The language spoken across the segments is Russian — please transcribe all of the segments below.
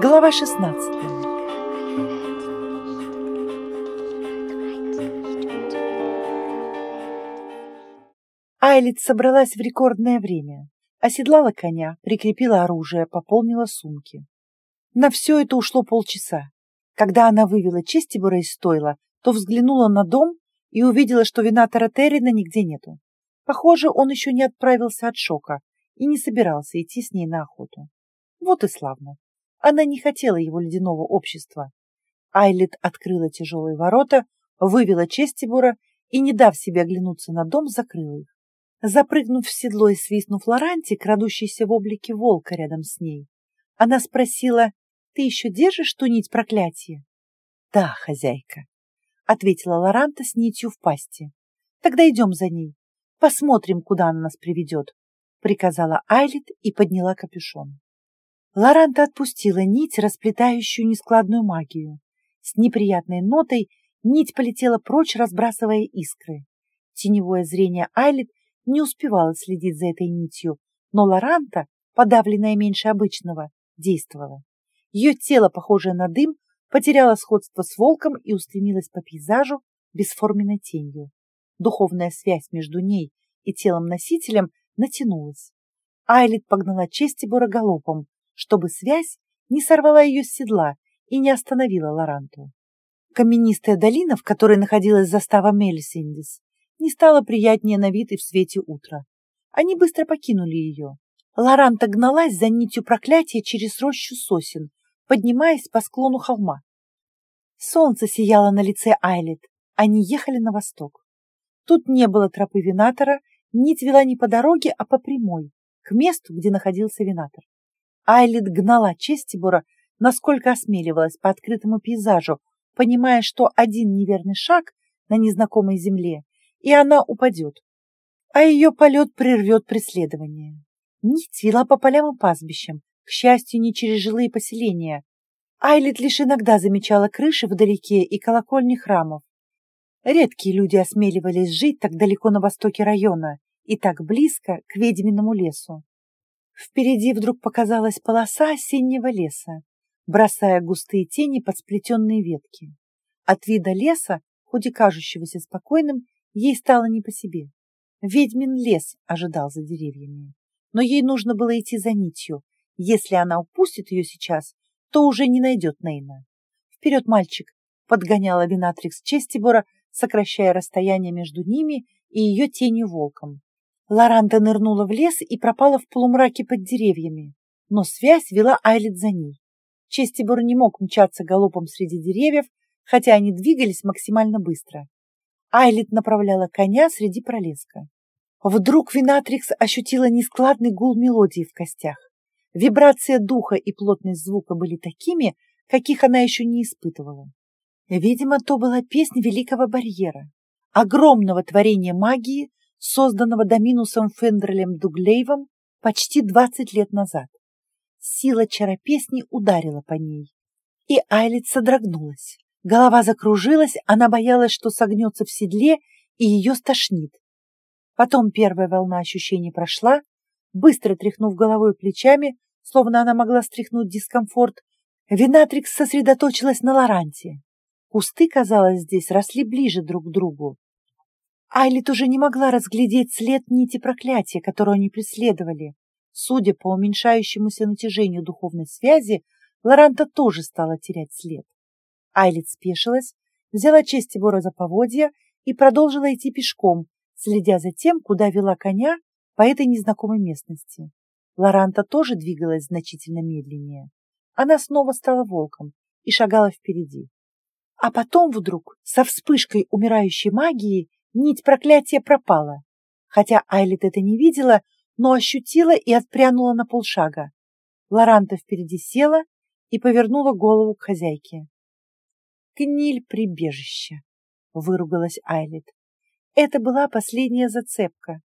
Глава 16 Айлит собралась в рекордное время. Оседлала коня, прикрепила оружие, пополнила сумки. На все это ушло полчаса. Когда она вывела Честибора из стойла, то взглянула на дом и увидела, что винатора Террина нигде нету. Похоже, он еще не отправился от шока и не собирался идти с ней на охоту. Вот и славно. Она не хотела его ледяного общества. Айлит открыла тяжелые ворота, вывела Честибора и, не дав себе оглянуться на дом, закрыла их. Запрыгнув в седло и свистнув Лоранти, крадущийся в облике волка рядом с ней, она спросила, «Ты еще держишь ту нить проклятия?» «Да, хозяйка», — ответила Лоранта с нитью в пасти. «Тогда идем за ней. Посмотрим, куда она нас приведет», — приказала Айлит и подняла капюшон. Лоранта отпустила нить, расплетающую нескладную магию. С неприятной нотой нить полетела прочь, разбрасывая искры. Теневое зрение Айлит не успевала следить за этой нитью, но Лоранта, подавленная меньше обычного, действовала. Ее тело, похожее на дым, потеряло сходство с волком и устремилось по пейзажу бесформенной тенью. Духовная связь между ней и телом-носителем натянулась. Айлит погнала Честибора галопом, чтобы связь не сорвала ее с седла и не остановила Лоранту. Каменистая долина, в которой находилась застава Мелисиндис, не стала приятнее на вид и в свете утра. Они быстро покинули ее. Лоранта гналась за нитью проклятия через рощу сосен, поднимаясь по склону холма. Солнце сияло на лице Айлет. Они ехали на восток. Тут не было тропы винатора, нить вела не по дороге, а по прямой, к месту, где находился винатор. Айлет гнала Честибора, насколько осмеливалась по открытому пейзажу, понимая, что один неверный шаг на незнакомой земле и она упадет, а ее полет прервет преследование. Нить вела по полям и пастбищам, к счастью, не через жилые поселения. Айлит лишь иногда замечала крыши вдалеке и колокольни храмов. Редкие люди осмеливались жить так далеко на востоке района и так близко к ведьминому лесу. Впереди вдруг показалась полоса осеннего леса, бросая густые тени под сплетенные ветки. От вида леса, хоть и кажущегося спокойным, Ей стало не по себе. Ведьмин лес ожидал за деревьями. Но ей нужно было идти за нитью. Если она упустит ее сейчас, то уже не найдет Нейна. «Вперед, мальчик!» — подгоняла Винатрикс Честибора, сокращая расстояние между ними и ее тенью волком. Лоранта нырнула в лес и пропала в полумраке под деревьями, но связь вела Айлет за ней. Честибор не мог мчаться галопом среди деревьев, хотя они двигались максимально быстро. Айлит направляла коня среди пролеска. Вдруг Винатрикс ощутила нескладный гул мелодии в костях. Вибрация духа и плотность звука были такими, каких она еще не испытывала. Видимо, то была песня Великого Барьера, огромного творения магии, созданного Доминусом Фендрелем Дуглейвом почти 20 лет назад. Сила чаропесни ударила по ней, и Айлит содрогнулась. Голова закружилась, она боялась, что согнется в седле и ее стошнит. Потом первая волна ощущений прошла, быстро тряхнув головой и плечами, словно она могла стряхнуть дискомфорт, Винатрикс сосредоточилась на Лоранте. Кусты, казалось, здесь росли ближе друг к другу. Айлит уже не могла разглядеть след нити проклятия, которую они преследовали. Судя по уменьшающемуся натяжению духовной связи, Лоранта тоже стала терять след. Айлит спешилась, взяла честь Тибора за поводья и продолжила идти пешком, следя за тем, куда вела коня по этой незнакомой местности. Лоранта тоже двигалась значительно медленнее. Она снова стала волком и шагала впереди. А потом вдруг, со вспышкой умирающей магии, нить проклятия пропала. Хотя Айлит это не видела, но ощутила и отпрянула на полшага. Лоранта впереди села и повернула голову к хозяйке. Гниль прибежища, выругалась Айлет. Это была последняя зацепка.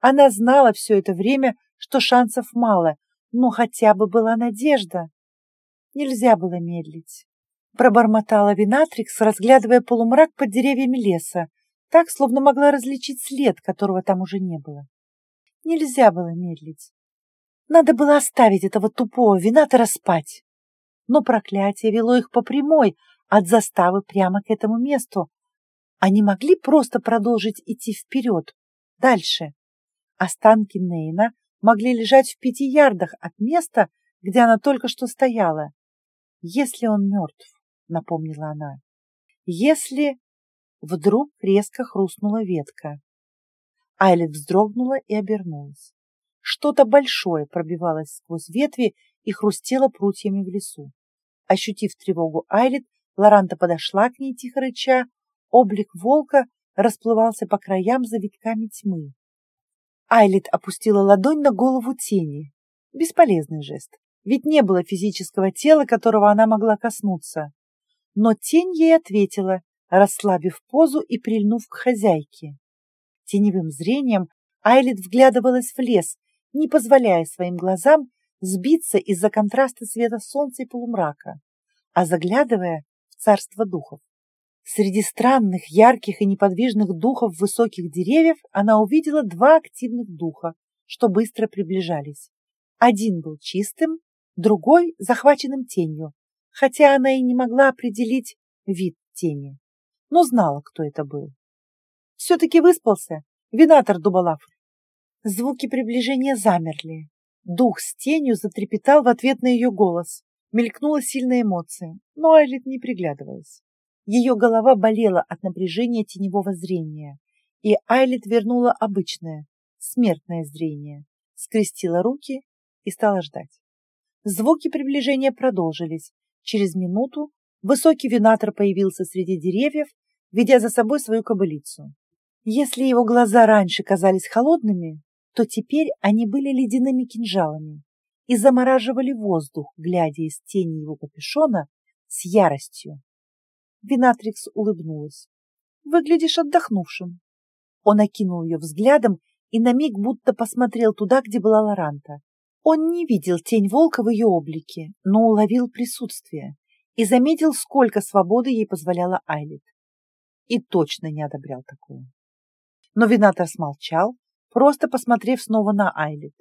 Она знала все это время, что шансов мало, но хотя бы была надежда. Нельзя было медлить. Пробормотала Винатрикс, разглядывая полумрак под деревьями леса, так, словно могла различить след, которого там уже не было. Нельзя было медлить. Надо было оставить этого тупого Винатора спать. но проклятие вело их по прямой, от заставы прямо к этому месту. Они могли просто продолжить идти вперед, дальше. Останки Нейна могли лежать в пяти ярдах от места, где она только что стояла. Если он мертв, напомнила она. Если... Вдруг резко хрустнула ветка. Айлет вздрогнула и обернулась. Что-то большое пробивалось сквозь ветви и хрустело прутьями в лесу. Ощутив тревогу Айлет, Лоранта подошла к ней, тихо рыча. Облик волка расплывался по краям завитками тьмы. Айлет опустила ладонь на голову тени. Бесполезный жест, ведь не было физического тела, которого она могла коснуться. Но тень ей ответила, расслабив позу и прильнув к хозяйке. Теневым зрением Айлет вглядывалась в лес, не позволяя своим глазам сбиться из-за контраста света солнца и полумрака, а заглядывая в царство духов. Среди странных, ярких и неподвижных духов высоких деревьев она увидела два активных духа, что быстро приближались. Один был чистым, другой — захваченным тенью, хотя она и не могла определить вид тени, но знала, кто это был. Все-таки выспался винатор Дубалафр. Звуки приближения замерли. Дух с тенью затрепетал в ответ на ее голос. Мелькнула сильная эмоция, но Айлит не приглядывалась. Ее голова болела от напряжения теневого зрения, и Айлит вернула обычное, смертное зрение, скрестила руки и стала ждать. Звуки приближения продолжились. Через минуту высокий винатор появился среди деревьев, ведя за собой свою кобылицу. Если его глаза раньше казались холодными, то теперь они были ледяными кинжалами и замораживали воздух, глядя из тени его капюшона с яростью. Винатрикс улыбнулась. «Выглядишь отдохнувшим». Он окинул ее взглядом и на миг будто посмотрел туда, где была Лоранта. Он не видел тень волка в ее облике, но уловил присутствие и заметил, сколько свободы ей позволяла Айлит. И точно не одобрял такое. Но Винатор смолчал, просто посмотрев снова на Айлит.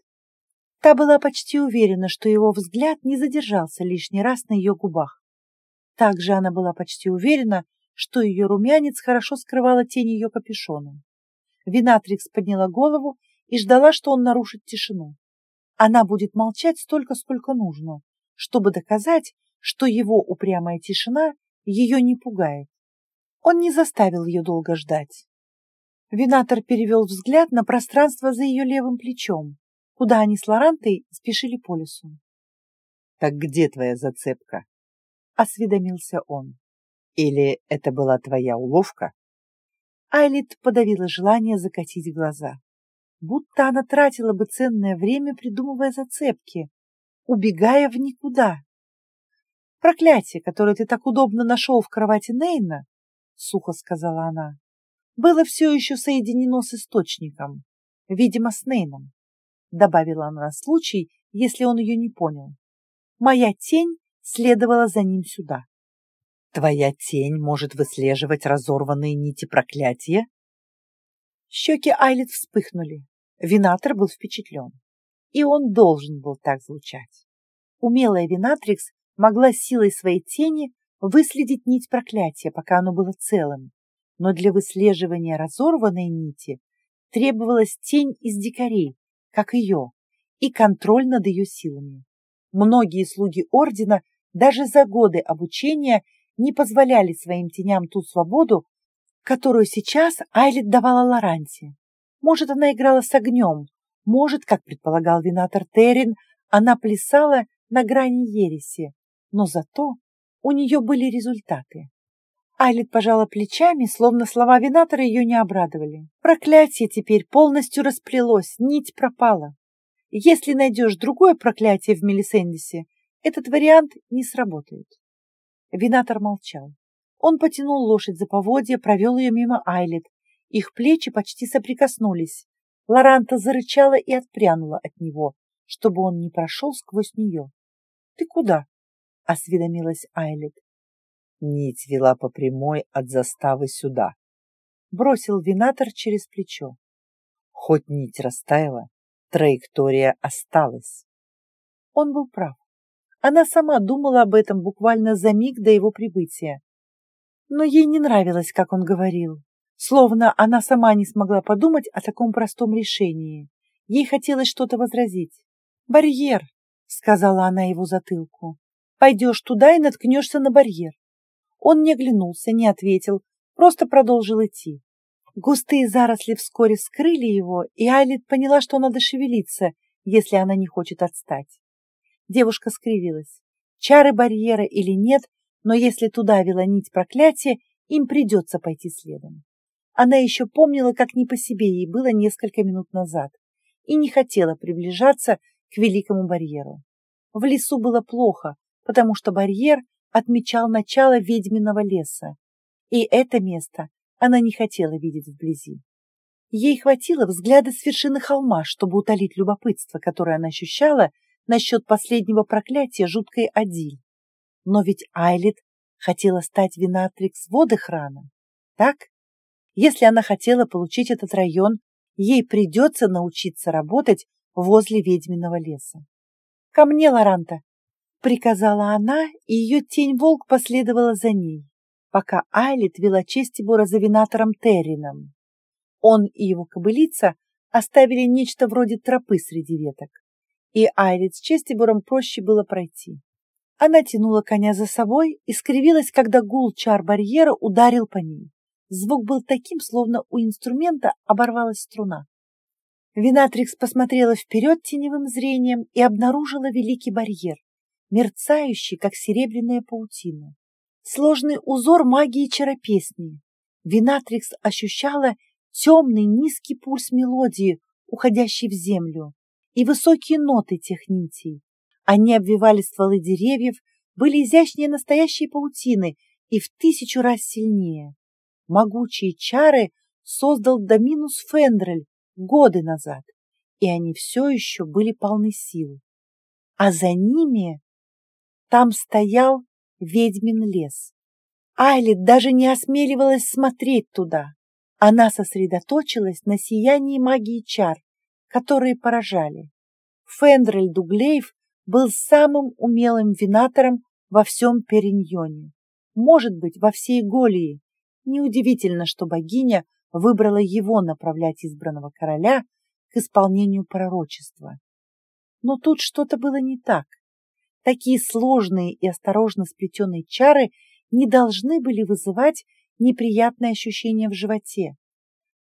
Та была почти уверена, что его взгляд не задержался лишний раз на ее губах. Также она была почти уверена, что ее румянец хорошо скрывала тень ее капюшона. Винатрикс подняла голову и ждала, что он нарушит тишину. Она будет молчать столько, сколько нужно, чтобы доказать, что его упрямая тишина ее не пугает. Он не заставил ее долго ждать. Винатор перевел взгляд на пространство за ее левым плечом, куда они с Лорантой спешили по лесу. «Так где твоя зацепка?» — осведомился он. «Или это была твоя уловка?» Айлит подавила желание закатить глаза. Будто она тратила бы ценное время, придумывая зацепки, убегая в никуда. «Проклятие, которое ты так удобно нашел в кровати Нейна», — сухо сказала она, было все еще соединено с источником, видимо, с Нейном, добавила она на случай, если он ее не понял. Моя тень следовала за ним сюда. Твоя тень может выслеживать разорванные нити проклятия? Щеки Айлет вспыхнули. Винатор был впечатлен. И он должен был так звучать. Умелая Винатрикс могла силой своей тени выследить нить проклятия, пока оно было целым, но для выслеживания разорванной нити требовалась тень из дикарей, как ее, и контроль над ее силами. Многие слуги ордена даже за годы обучения не позволяли своим теням ту свободу, которую сейчас Айлет давала Лоранте. Может, она играла с огнем, может, как предполагал винатор Террин, она плясала на грани ереси, но зато у нее были результаты. Айлит пожала плечами, словно слова винатора ее не обрадовали. Проклятие теперь полностью расплелось, нить пропала. Если найдешь другое проклятие в Мелисендисе, этот вариант не сработает. Винатор молчал. Он потянул лошадь за поводья, провел ее мимо Айлит. Их плечи почти соприкоснулись. Лоранта зарычала и отпрянула от него, чтобы он не прошел сквозь нее. — Ты куда? — осведомилась Айлит. Нить вела по прямой от заставы сюда. Бросил винатор через плечо. Хоть нить растаяла, траектория осталась. Он был прав. Она сама думала об этом буквально за миг до его прибытия. Но ей не нравилось, как он говорил. Словно она сама не смогла подумать о таком простом решении. Ей хотелось что-то возразить. «Барьер», — сказала она его затылку. «Пойдешь туда и наткнешься на барьер». Он не оглянулся, не ответил, просто продолжил идти. Густые заросли вскоре скрыли его, и Айлит поняла, что надо шевелиться, если она не хочет отстать. Девушка скривилась. Чары барьера или нет, но если туда вела нить проклятия, им придется пойти следом. Она еще помнила, как не по себе ей было несколько минут назад, и не хотела приближаться к великому барьеру. В лесу было плохо, потому что барьер отмечал начало ведьминого леса, и это место она не хотела видеть вблизи. Ей хватило взгляда с вершины холма, чтобы утолить любопытство, которое она ощущала насчет последнего проклятия жуткой Адиль. Но ведь Айлит хотела стать винатрикс водохраном, так? Если она хотела получить этот район, ей придется научиться работать возле ведьминого леса. «Ко мне, Лоранта!» — приказала она, и ее тень-волк последовала за ней, пока Айлит вела Честибора за винатором Террином. Он и его кобылица оставили нечто вроде тропы среди веток, и Айлит с Честибором проще было пройти. Она тянула коня за собой и скривилась, когда гул чар барьера ударил по ней. Звук был таким, словно у инструмента оборвалась струна. Винатрикс посмотрела вперед теневым зрением и обнаружила великий барьер, мерцающий, как серебряная паутина. Сложный узор магии чаропесни. Винатрикс ощущала темный низкий пульс мелодии, уходящий в землю, и высокие ноты тех нитей. Они обвивали стволы деревьев, были изящнее настоящей паутины и в тысячу раз сильнее могучие чары создал Доминус Фендрель годы назад, и они все еще были полны сил. А за ними там стоял ведьмин лес. Айлит даже не осмеливалась смотреть туда. Она сосредоточилась на сиянии магии чар, которые поражали. Фендрель Дуглеев был самым умелым винатором во всем Периньоне, может быть, во всей Голии, Неудивительно, что богиня выбрала его направлять избранного короля к исполнению пророчества. Но тут что-то было не так. Такие сложные и осторожно сплетенные чары не должны были вызывать неприятные ощущения в животе.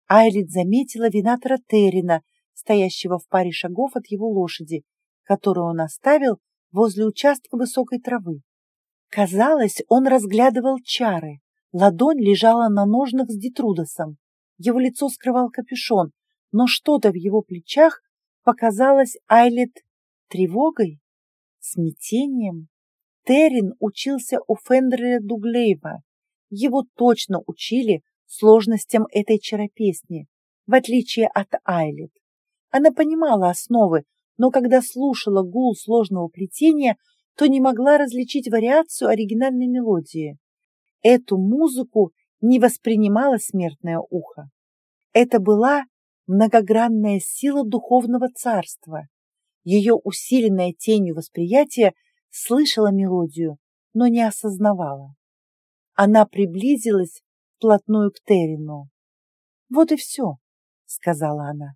Айлит заметила винатора Террина, стоящего в паре шагов от его лошади, которую он оставил возле участка высокой травы. Казалось, он разглядывал чары. Ладонь лежала на ножнах с Детрудосом. Его лицо скрывал капюшон, но что-то в его плечах показалось Айлет тревогой, смятением. Террин учился у Фендера Дуглейва. Его точно учили сложностям этой чаропесни, в отличие от Айлет. Она понимала основы, но когда слушала гул сложного плетения, то не могла различить вариацию оригинальной мелодии. Эту музыку не воспринимало смертное ухо. Это была многогранная сила духовного царства. Ее усиленная тенью восприятие слышала мелодию, но не осознавала. Она приблизилась вплотную к Терину. «Вот и все», — сказала она.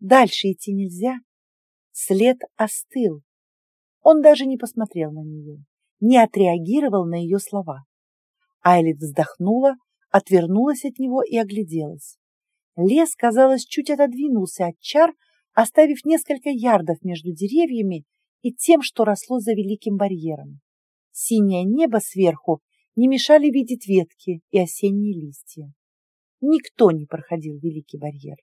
«Дальше идти нельзя». След остыл. Он даже не посмотрел на нее, не отреагировал на ее слова. Айлит вздохнула, отвернулась от него и огляделась. Лес, казалось, чуть отодвинулся от чар, оставив несколько ярдов между деревьями и тем, что росло за великим барьером. Синее небо сверху не мешали видеть ветки и осенние листья. Никто не проходил великий барьер.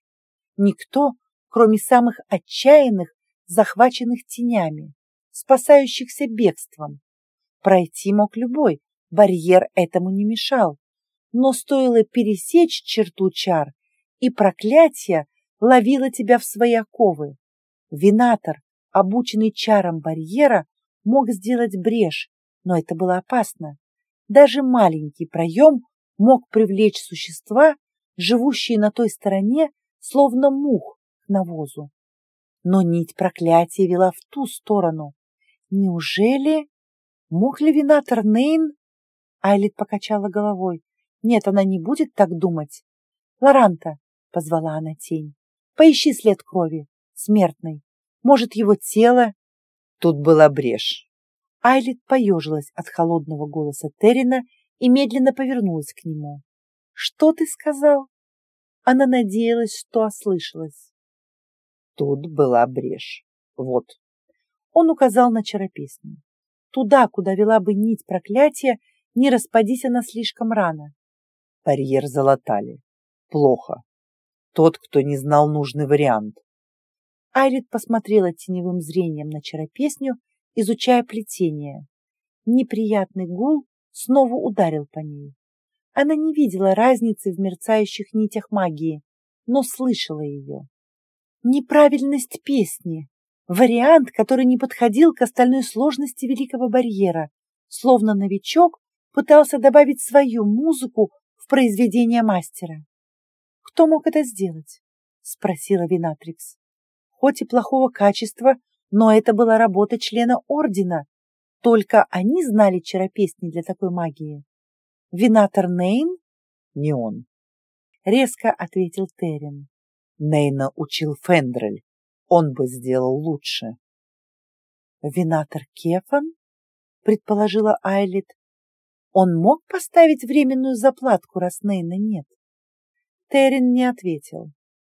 Никто, кроме самых отчаянных, захваченных тенями, спасающихся бегством. Пройти мог любой, Барьер этому не мешал, но стоило пересечь черту чар, и проклятие ловило тебя в свои оковы. Винатор, обученный чарам барьера, мог сделать брешь, но это было опасно. Даже маленький проем мог привлечь существа, живущие на той стороне, словно мух к навозу. Но нить проклятия вела в ту сторону. Неужели... Мог ли винатор Нейн? Айлит покачала головой. Нет, она не будет так думать. Лоранта, позвала она тень, поищи след крови, смертный. Может, его тело? Тут была брешь. Айлит поежилась от холодного голоса Террина и медленно повернулась к нему. «Что ты сказал?» Она надеялась, что ослышалась. Тут была брешь. Вот. Он указал на чаропесню. Туда, куда вела бы нить проклятия, не распадись она слишком рано. Барьер залатали. Плохо. Тот, кто не знал нужный вариант. Айрит посмотрела теневым зрением на чаропесню, изучая плетение. Неприятный гул снова ударил по ней. Она не видела разницы в мерцающих нитях магии, но слышала ее. Неправильность песни. Вариант, который не подходил к остальной сложности Великого барьера, словно новичок пытался добавить свою музыку в произведение мастера. «Кто мог это сделать?» — спросила Винатрикс. Хоть и плохого качества, но это была работа члена Ордена. Только они знали чаропесни для такой магии. Винатор Нейн? Не он. Резко ответил Терен. Нейна учил Фендрель. Он бы сделал лучше. Винатор Кефан? Предположила Айлит. Он мог поставить временную заплатку, раз Нейна нет? Терен не ответил.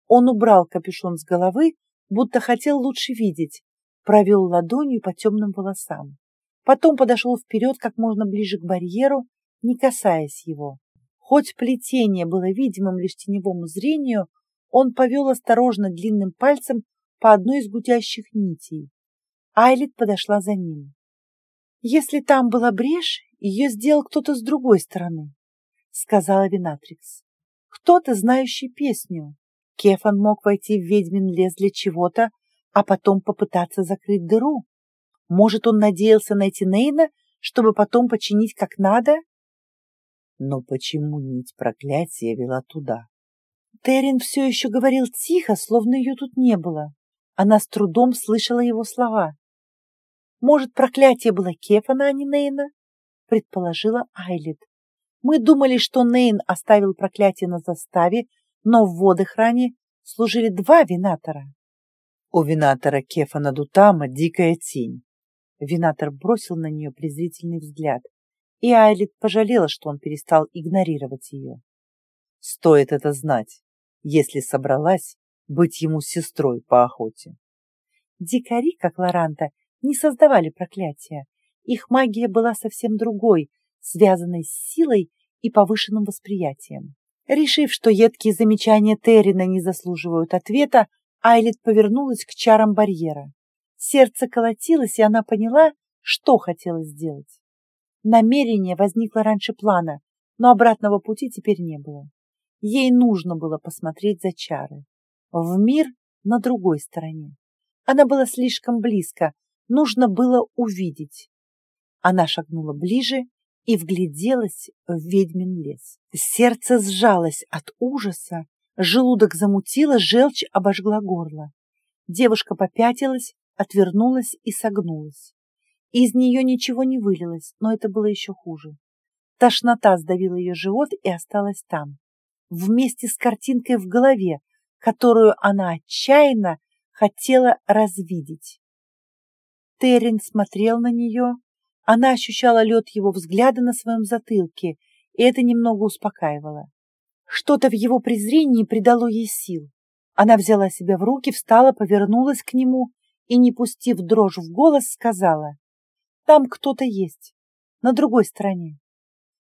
Он убрал капюшон с головы, будто хотел лучше видеть, провел ладонью по темным волосам. Потом подошел вперед как можно ближе к барьеру не касаясь его. Хоть плетение было видимым лишь теневому зрению, он повел осторожно длинным пальцем по одной из гудящих нитей. Айлит подошла за ним. «Если там была брешь, ее сделал кто-то с другой стороны», — сказала Винатрикс. «Кто-то, знающий песню. Кефан мог войти в ведьмин лес для чего-то, а потом попытаться закрыть дыру. Может, он надеялся найти Нейна, чтобы потом починить как надо?» Но почему нить проклятия вела туда? Террин все еще говорил тихо, словно ее тут не было. Она с трудом слышала его слова. «Может, проклятие было Кефана, а не Нейна?» — предположила Айлит. «Мы думали, что Нейн оставил проклятие на заставе, но в водохране служили два винатора». У винатора Кефана Дутама дикая тень. Винатор бросил на нее презрительный взгляд и Айлит пожалела, что он перестал игнорировать ее. Стоит это знать, если собралась быть ему сестрой по охоте. Дикари, как Лоранта, не создавали проклятия. Их магия была совсем другой, связанной с силой и повышенным восприятием. Решив, что едкие замечания Террина не заслуживают ответа, Айлит повернулась к чарам барьера. Сердце колотилось, и она поняла, что хотела сделать. Намерение возникло раньше плана, но обратного пути теперь не было. Ей нужно было посмотреть за чары. В мир на другой стороне. Она была слишком близко, нужно было увидеть. Она шагнула ближе и вгляделась в ведьмин лес. Сердце сжалось от ужаса, желудок замутило, желчь обожгла горло. Девушка попятилась, отвернулась и согнулась. Из нее ничего не вылилось, но это было еще хуже. Тошнота сдавила ее живот и осталась там, вместе с картинкой в голове, которую она отчаянно хотела развидеть. Террин смотрел на нее, она ощущала лед его взгляда на своем затылке, и это немного успокаивало. Что-то в его презрении придало ей сил. Она взяла себя в руки, встала, повернулась к нему и, не пустив дрожь в голос, сказала, там кто-то есть, на другой стороне.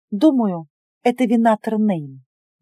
Думаю, это винатор Нейм.